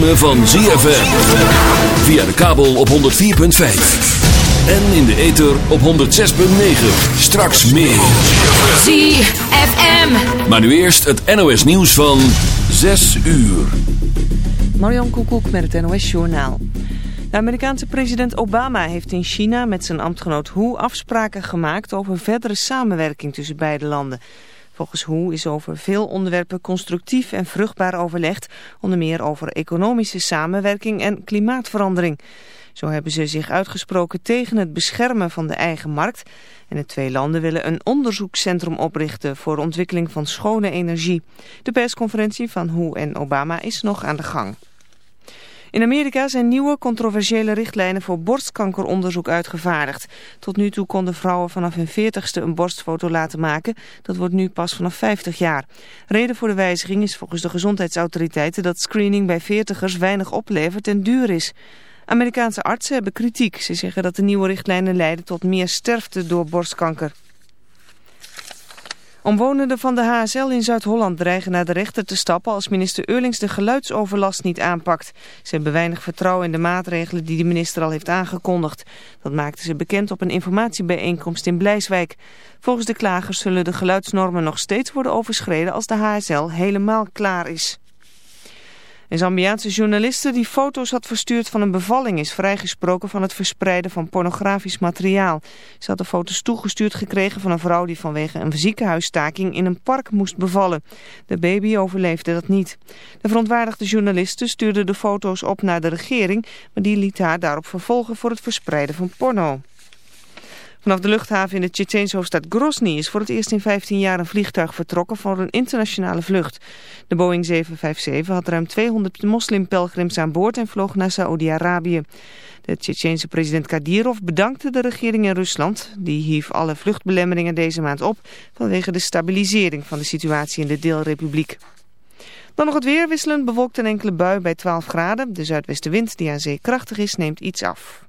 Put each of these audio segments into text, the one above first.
ritme van ZFM. Via de kabel op 104.5. En in de ether op 106.9. Straks meer. ZFM. Maar nu eerst het NOS nieuws van 6 uur. Marion Koekoek met het NOS Journaal. De Amerikaanse president Obama heeft in China met zijn ambtgenoot Hu afspraken gemaakt over verdere samenwerking tussen beide landen. Volgens Hu is over veel onderwerpen constructief en vruchtbaar overlegd, onder meer over economische samenwerking en klimaatverandering. Zo hebben ze zich uitgesproken tegen het beschermen van de eigen markt en de twee landen willen een onderzoekscentrum oprichten voor ontwikkeling van schone energie. De persconferentie van Hu en Obama is nog aan de gang. In Amerika zijn nieuwe controversiële richtlijnen voor borstkankeronderzoek uitgevaardigd. Tot nu toe konden vrouwen vanaf hun 40ste een borstfoto laten maken. Dat wordt nu pas vanaf 50 jaar. Reden voor de wijziging is volgens de gezondheidsautoriteiten dat screening bij 40ers weinig oplevert en duur is. Amerikaanse artsen hebben kritiek. Ze zeggen dat de nieuwe richtlijnen leiden tot meer sterfte door borstkanker. Omwonenden van de HSL in Zuid-Holland dreigen naar de rechter te stappen als minister Eurlings de geluidsoverlast niet aanpakt. Ze hebben weinig vertrouwen in de maatregelen die de minister al heeft aangekondigd. Dat maakten ze bekend op een informatiebijeenkomst in Blijswijk. Volgens de klagers zullen de geluidsnormen nog steeds worden overschreden als de HSL helemaal klaar is. Een Zambiaanse journaliste die foto's had verstuurd van een bevalling is vrijgesproken van het verspreiden van pornografisch materiaal. Ze had de foto's toegestuurd gekregen van een vrouw die vanwege een ziekenhuisstaking in een park moest bevallen. De baby overleefde dat niet. De verontwaardigde journaliste stuurde de foto's op naar de regering, maar die liet haar daarop vervolgen voor het verspreiden van porno. Vanaf de luchthaven in de Tsjetsjeense hoofdstad Grozny is voor het eerst in 15 jaar een vliegtuig vertrokken voor een internationale vlucht. De Boeing 757 had ruim 200 moslimpelgrims aan boord en vloog naar Saoedi-Arabië. De Tsjetsjeense president Kadyrov bedankte de regering in Rusland. Die hief alle vluchtbelemmeringen deze maand op vanwege de stabilisering van de situatie in de deelrepubliek. Dan nog het weer wisselend bewolkt een enkele bui bij 12 graden. De zuidwestenwind die aan zee krachtig is neemt iets af.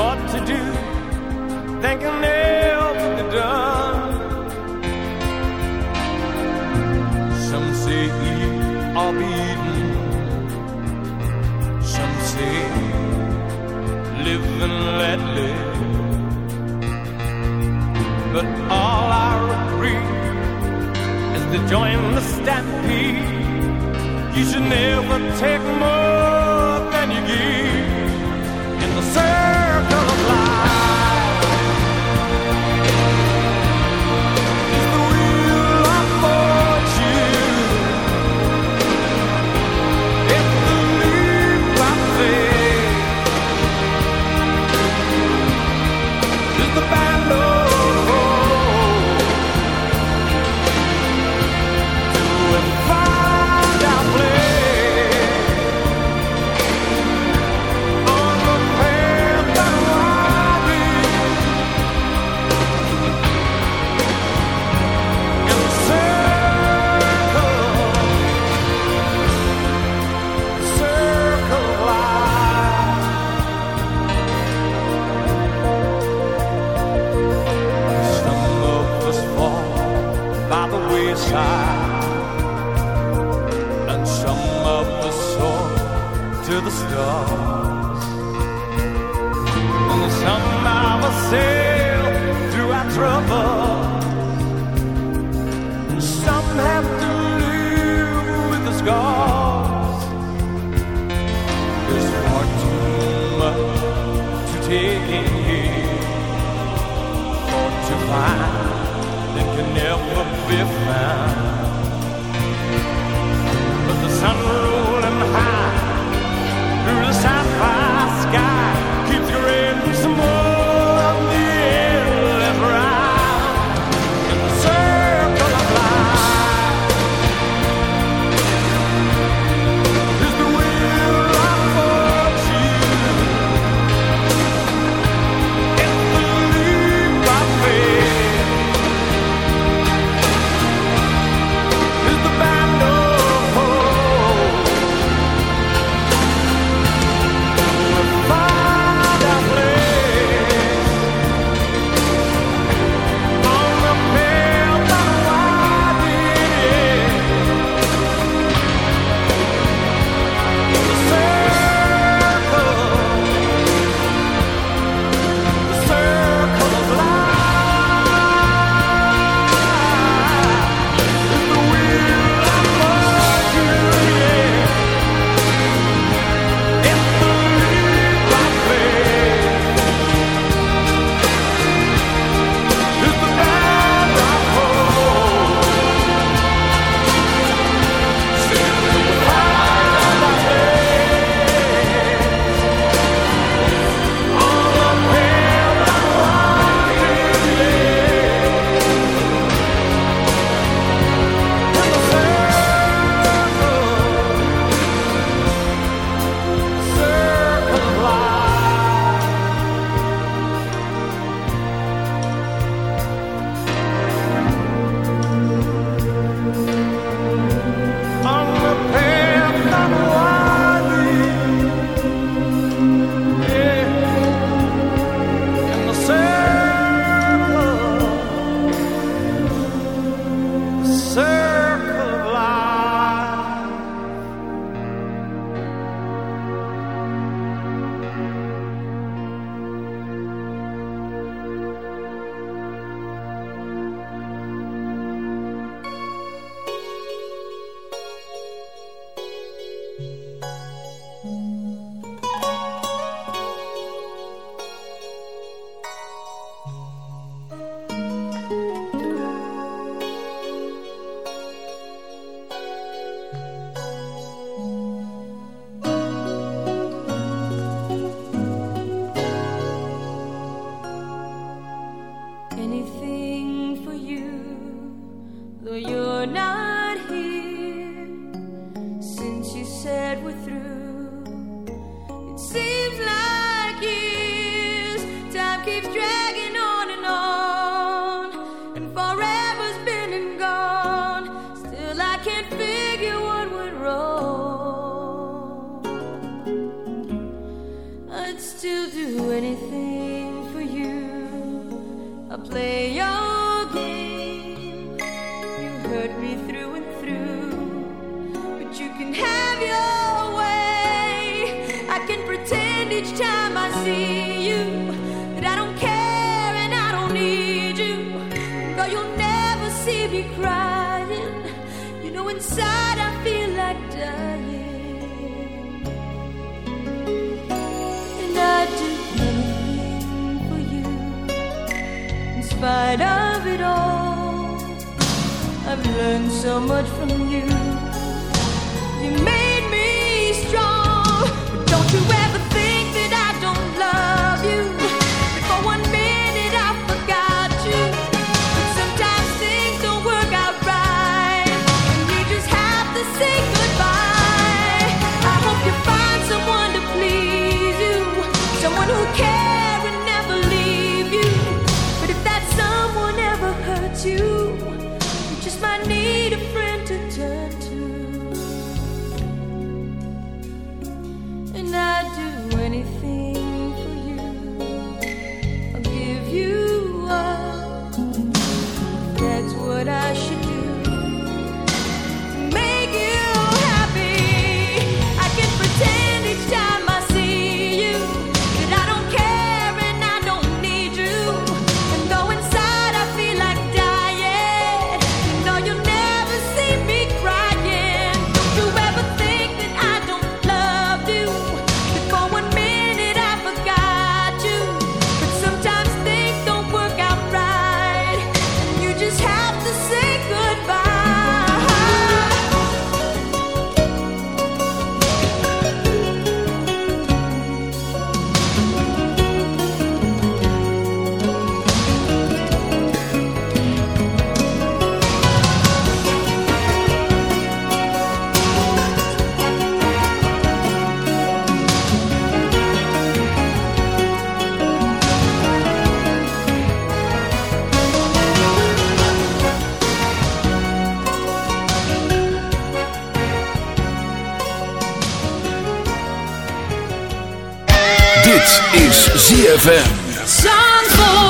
More to do than can ever be done. Some say eat or be eaten. Some say live and let live. But all I agree is to join the stampede. You should never take more than you give circle of life. cause. And the sun sail through our trouble. Some have to live with the scars. There's far too much to take in here, far to find that can never be found. You ZFM.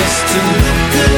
is to look good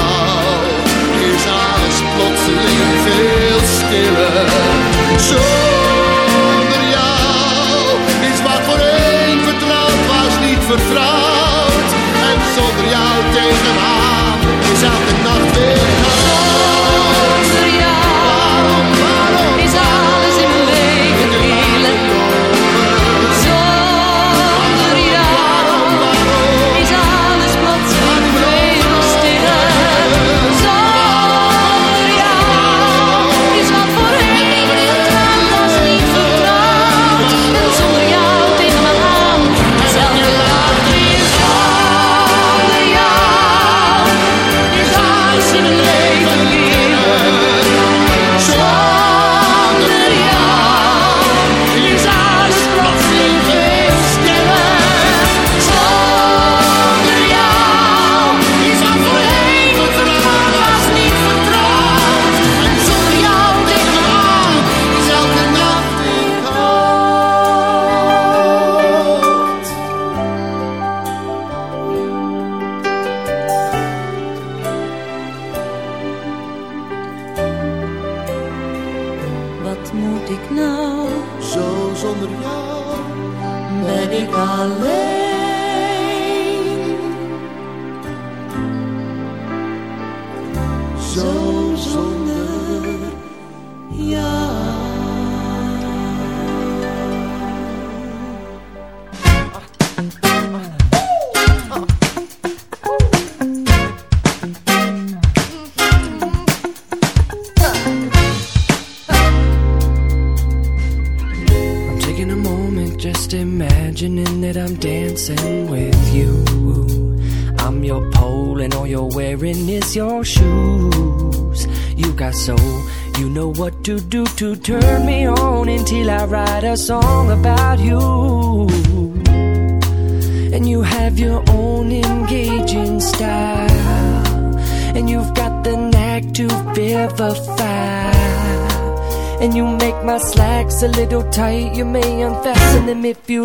veel stiller. Zonder jou is wat voorheen vertrouwd was niet vertrouwd. En zonder jou tegenaan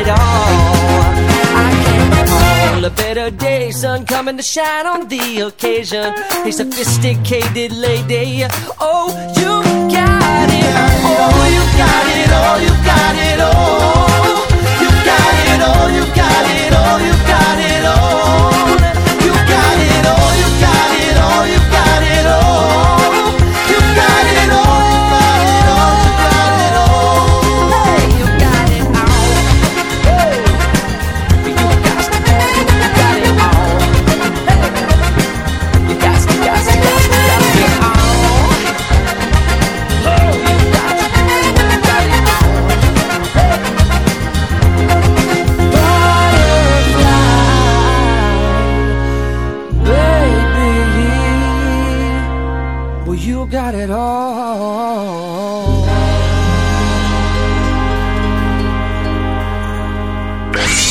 it all. I can't recall a better day, sun coming to shine on the occasion. A sophisticated lady. Oh, you got it. Oh, you got it. Oh, you got it. Oh, you got it. Oh, you got it. Oh,